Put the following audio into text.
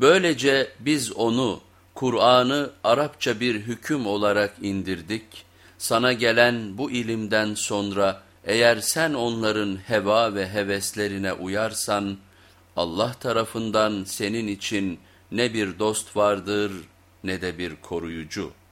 Böylece biz onu, Kur'an'ı Arapça bir hüküm olarak indirdik. Sana gelen bu ilimden sonra eğer sen onların heva ve heveslerine uyarsan, Allah tarafından senin için ne bir dost vardır ne de bir koruyucu.''